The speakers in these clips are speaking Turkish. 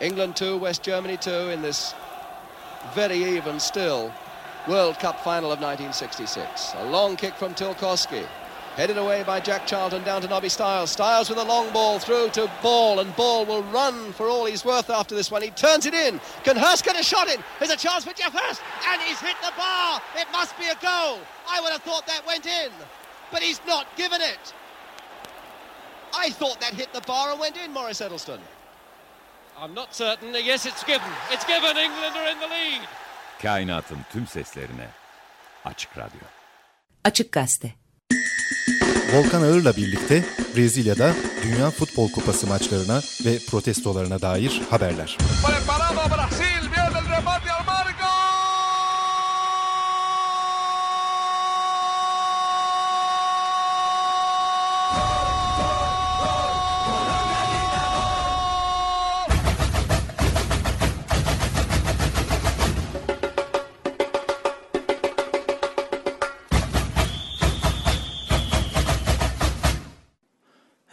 England 2, West Germany 2 in this very even still World Cup final of 1966. A long kick from Tilkowski. Headed away by Jack Charlton down to Nobby Stiles. Stiles with a long ball through to Ball, and Ball will run for all he's worth after this one. He turns it in. Can Hurst get a shot in? There's a chance for Jeff Hurst, and he's hit the bar. It must be a goal. I would have thought that went in, but he's not given it. I thought that hit the bar and went in, Morris Edelston. I'm not certain. Yes, it's given. It's given. England are in the lead. Kainatın tüm seslerine Açık Radyo. Açık Gazete. Volkan Ağır'la birlikte Brezilya'da Dünya Futbol Kupası maçlarına ve protestolarına dair haberler. Preparado Brasil,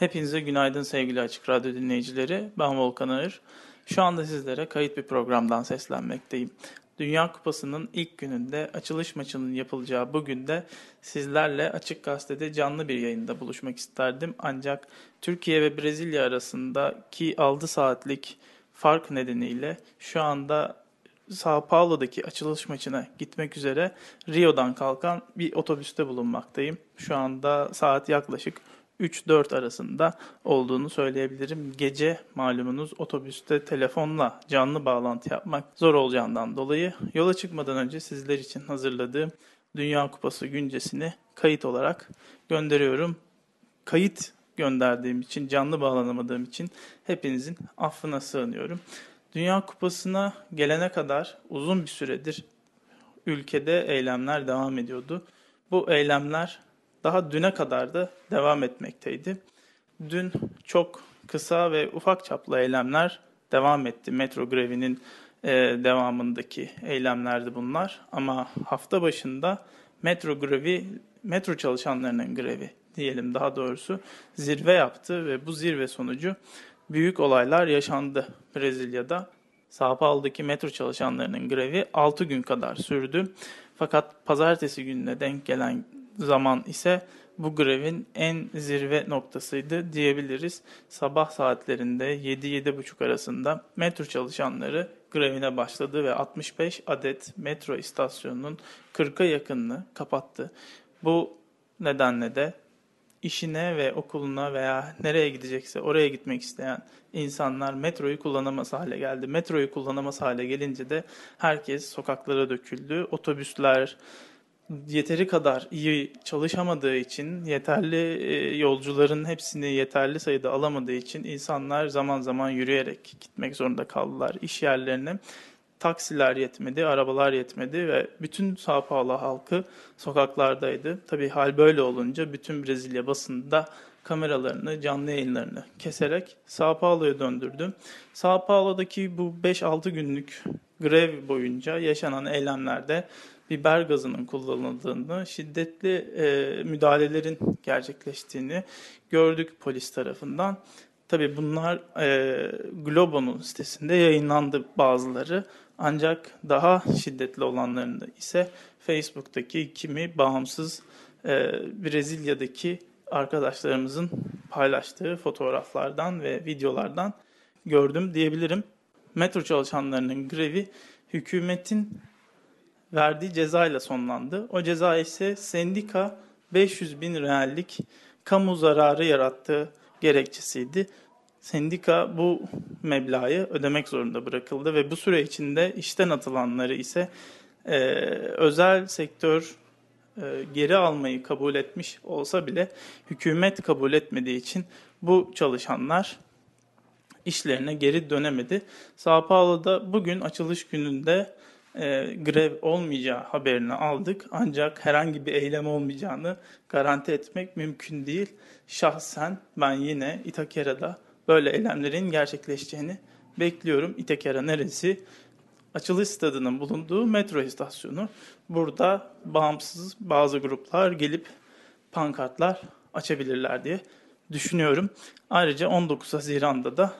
Hepinize günaydın sevgili Açık Radyo dinleyicileri. Ben Volkan Ağır. Şu anda sizlere kayıt bir programdan seslenmekteyim. Dünya Kupası'nın ilk gününde açılış maçının yapılacağı bugün de sizlerle Açık Gazete'de canlı bir yayında buluşmak isterdim. Ancak Türkiye ve Brezilya arasındaki 6 saatlik fark nedeniyle şu anda Sao Paulo'daki açılış maçına gitmek üzere Rio'dan kalkan bir otobüste bulunmaktayım. Şu anda saat yaklaşık 3-4 arasında olduğunu söyleyebilirim. Gece malumunuz otobüste telefonla canlı bağlantı yapmak zor olacağından dolayı yola çıkmadan önce sizler için hazırladığım Dünya Kupası güncesini kayıt olarak gönderiyorum. Kayıt gönderdiğim için, canlı bağlanamadığım için hepinizin affına sığınıyorum. Dünya Kupası'na gelene kadar uzun bir süredir ülkede eylemler devam ediyordu. Bu eylemler daha düne kadar da devam etmekteydi. Dün çok kısa ve ufak çaplı eylemler devam etti. Metro grevinin e, devamındaki eylemlerdi bunlar. Ama hafta başında metro grevi, metro çalışanlarının grevi diyelim daha doğrusu zirve yaptı ve bu zirve sonucu büyük olaylar yaşandı Brezilya'da. Sao Paulo'daki metro çalışanlarının grevi 6 gün kadar sürdü. Fakat pazartesi gününe denk gelen zaman ise bu grevin en zirve noktasıydı diyebiliriz. Sabah saatlerinde 7-7.30 arasında metro çalışanları grevine başladı ve 65 adet metro istasyonunun 40'a yakınını kapattı. Bu nedenle de işine ve okuluna veya nereye gidecekse oraya gitmek isteyen insanlar metroyu kullanamaz hale geldi. Metroyu kullanamaz hale gelince de herkes sokaklara döküldü. Otobüsler, yeteri kadar iyi çalışamadığı için, yeterli e, yolcuların hepsini yeterli sayıda alamadığı için insanlar zaman zaman yürüyerek gitmek zorunda kaldılar iş yerlerine. Taksiler yetmedi, arabalar yetmedi ve bütün Sao Paulo halkı sokaklardaydı. Tabii hal böyle olunca bütün Brezilya basında kameralarını, canlı yayınlarını keserek Sao Paulo'ya döndürdü. Sao Paulo'daki bu 5-6 günlük grev boyunca yaşanan eylemlerde biber gazının kullanıldığını, şiddetli e, müdahalelerin gerçekleştiğini gördük polis tarafından. Tabi bunlar e, Globo'nun sitesinde yayınlandı bazıları. Ancak daha şiddetli olanlarında ise Facebook'taki kimi bağımsız e, Brezilya'daki arkadaşlarımızın paylaştığı fotoğraflardan ve videolardan gördüm diyebilirim. Metro çalışanlarının grevi hükümetin verdiği cezayla sonlandı. O ceza ise sendika 500 bin reallik kamu zararı yarattığı gerekçesiydi. Sendika bu meblağı ödemek zorunda bırakıldı ve bu süre içinde işten atılanları ise e, özel sektör e, geri almayı kabul etmiş olsa bile hükümet kabul etmediği için bu çalışanlar işlerine geri dönemedi. Sao Paulo'da bugün açılış gününde e, grev olmayacağı haberini aldık. Ancak herhangi bir eylem olmayacağını garanti etmek mümkün değil. Şahsen ben yine Itakera'da böyle eylemlerin gerçekleşeceğini bekliyorum. Itakera neresi? Açılış stadının bulunduğu metro istasyonu. Burada bağımsız bazı gruplar gelip pankartlar açabilirler diye düşünüyorum. Ayrıca 19 Haziran'da da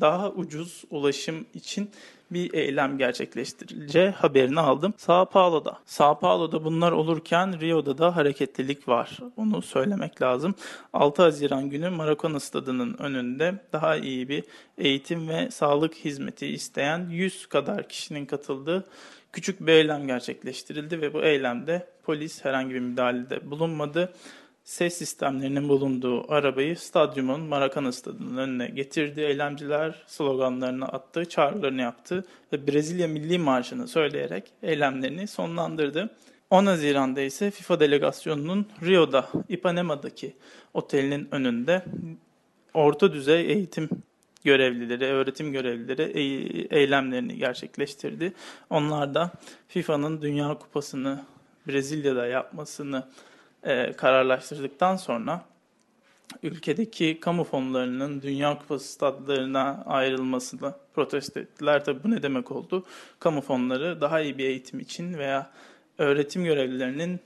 daha ucuz ulaşım için bir eylem gerçekleştirileceği haberini aldım. Sao Paulo'da. Sao Paulo'da bunlar olurken Rio'da da hareketlilik var. Onu söylemek lazım. 6 Haziran günü Maracana Stadı'nın önünde daha iyi bir eğitim ve sağlık hizmeti isteyen 100 kadar kişinin katıldığı küçük bir eylem gerçekleştirildi ve bu eylemde polis herhangi bir müdahalede bulunmadı ses sistemlerinin bulunduğu arabayı stadyumun Maracana stadının önüne getirdi. Eylemciler sloganlarını attı, çağrılarını yaptı ve Brezilya Milli Marşı'nı söyleyerek eylemlerini sonlandırdı. 10 Haziran'da ise FIFA delegasyonunun Rio'da, Ipanema'daki otelinin önünde orta düzey eğitim görevlileri, öğretim görevlileri eylemlerini gerçekleştirdi. Onlar da FIFA'nın Dünya Kupası'nı Brezilya'da yapmasını e, kararlaştırdıktan sonra ülkedeki kamu fonlarının Dünya Kupası stadlarına ayrılmasını protesto ettiler. Tabi bu ne demek oldu? Kamu fonları daha iyi bir eğitim için veya öğretim görevlilerinin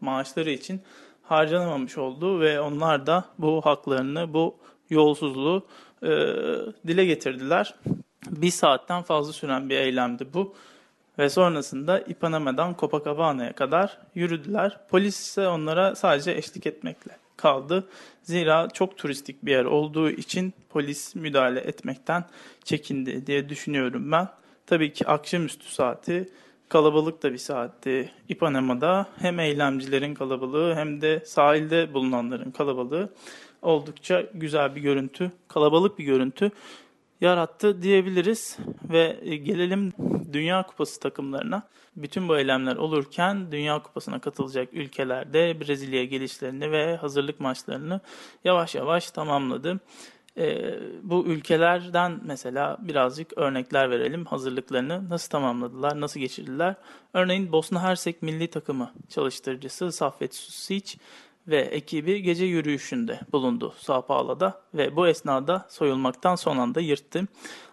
maaşları için harcanamamış oldu ve onlar da bu haklarını, bu yolsuzluğu e, dile getirdiler. Bir saatten fazla süren bir eylemdi bu. Ve sonrasında Ipanama'dan Copacabana'ya kadar yürüdüler. Polis ise onlara sadece eşlik etmekle kaldı. Zira çok turistik bir yer olduğu için polis müdahale etmekten çekindi diye düşünüyorum ben. Tabii ki akşamüstü saati kalabalık da bir saatti Ipanama'da. Hem eylemcilerin kalabalığı hem de sahilde bulunanların kalabalığı oldukça güzel bir görüntü, kalabalık bir görüntü yarattı diyebiliriz. Ve e, gelelim Dünya Kupası takımlarına. Bütün bu eylemler olurken Dünya Kupası'na katılacak ülkelerde Brezilya'ya gelişlerini ve hazırlık maçlarını yavaş yavaş tamamladı. E, bu ülkelerden mesela birazcık örnekler verelim. Hazırlıklarını nasıl tamamladılar, nasıl geçirdiler? Örneğin Bosna Hersek milli takımı çalıştırıcısı Saffet Susic ve ekibi gece yürüyüşünde bulundu Sao Paulo'da ve bu esnada soyulmaktan son anda yırttı.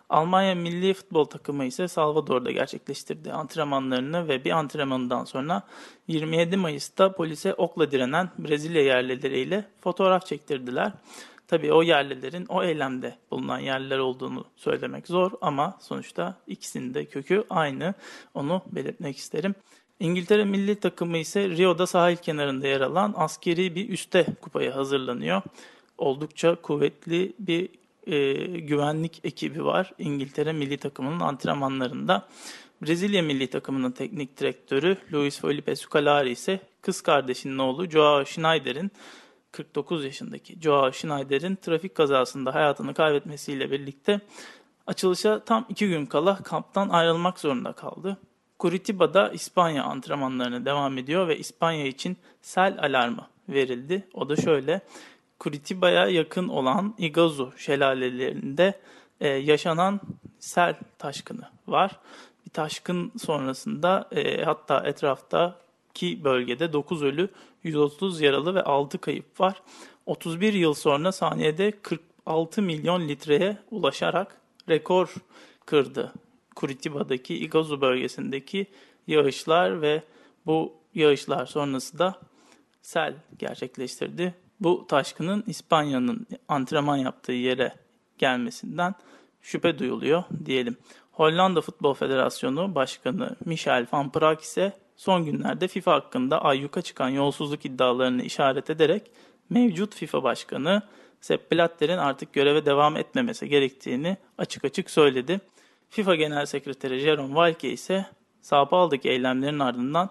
Almanya milli futbol takımı ise Salvador'da gerçekleştirdi antrenmanlarını ve bir antrenmanından sonra 27 Mayıs'ta polise okla direnen Brezilya yerlileriyle fotoğraf çektirdiler. Tabii o yerlilerin o eylemde bulunan yerliler olduğunu söylemek zor ama sonuçta ikisinin de kökü aynı. Onu belirtmek isterim. İngiltere milli takımı ise Rio'da sahil kenarında yer alan askeri bir üste kupaya hazırlanıyor. Oldukça kuvvetli bir e, güvenlik ekibi var İngiltere milli takımının antrenmanlarında. Brezilya milli takımının teknik direktörü Luis Felipe Scolari ise kız kardeşinin oğlu Joao Schneider'in 49 yaşındaki Joao Schneider'in trafik kazasında hayatını kaybetmesiyle birlikte açılışa tam iki gün kala kamptan ayrılmak zorunda kaldı. Curitiba'da İspanya antrenmanlarına devam ediyor ve İspanya için sel alarmı verildi. O da şöyle. Curitiba'ya yakın olan Iguazu şelalelerinde e, yaşanan sel taşkını var. Bir taşkın sonrasında e, hatta etraftaki bölgede 9 ölü, 130 yaralı ve 6 kayıp var. 31 yıl sonra saniyede 46 milyon litreye ulaşarak rekor kırdı Curitiba'daki Iguazu bölgesindeki yağışlar ve bu yağışlar sonrası da sel gerçekleştirdi. Bu taşkının İspanya'nın antrenman yaptığı yere gelmesinden şüphe duyuluyor diyelim. Hollanda Futbol Federasyonu Başkanı Michel van Praag ise son günlerde FIFA hakkında ayyuka çıkan yolsuzluk iddialarını işaret ederek mevcut FIFA Başkanı Sepp Blatter'in artık göreve devam etmemesi gerektiğini açık açık söyledi. FIFA Genel Sekreteri Jerome Valke ise Sao Paulo'daki eylemlerin ardından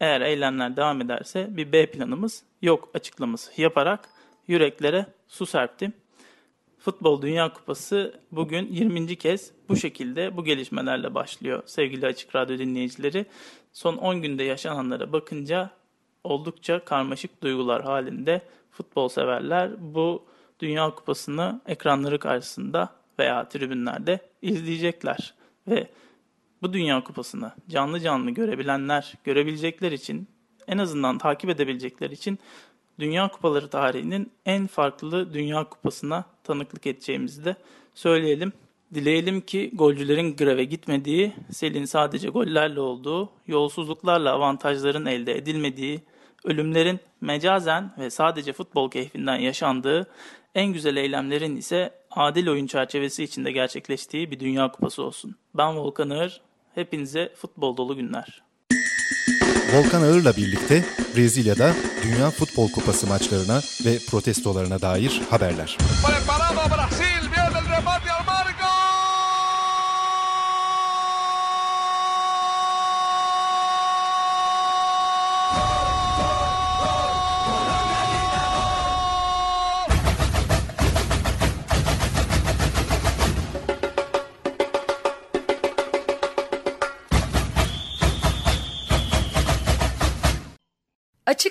eğer eylemler devam ederse bir B planımız yok açıklaması yaparak yüreklere su serpti. Futbol Dünya Kupası bugün 20. kez bu şekilde bu gelişmelerle başlıyor sevgili Açık Radyo dinleyicileri. Son 10 günde yaşananlara bakınca oldukça karmaşık duygular halinde futbol severler bu Dünya Kupası'nı ekranları karşısında veya tribünlerde izleyecekler. Ve bu Dünya Kupası'nı canlı canlı görebilenler, görebilecekler için, en azından takip edebilecekler için Dünya Kupaları tarihinin en farklı Dünya Kupası'na tanıklık edeceğimizi de söyleyelim. Dileyelim ki golcülerin greve gitmediği, selin sadece gollerle olduğu, yolsuzluklarla avantajların elde edilmediği, ölümlerin mecazen ve sadece futbol keyfinden yaşandığı, En güzel eylemlerin ise adil oyun çerçevesi içinde gerçekleştiği bir Dünya Kupası olsun. Ben Volkan Ağır, hepinize futbol dolu günler. Volkan Ağır'la birlikte Brezilya'da Dünya Futbol Kupası maçlarına ve protestolarına dair haberler. Preparado Brasil,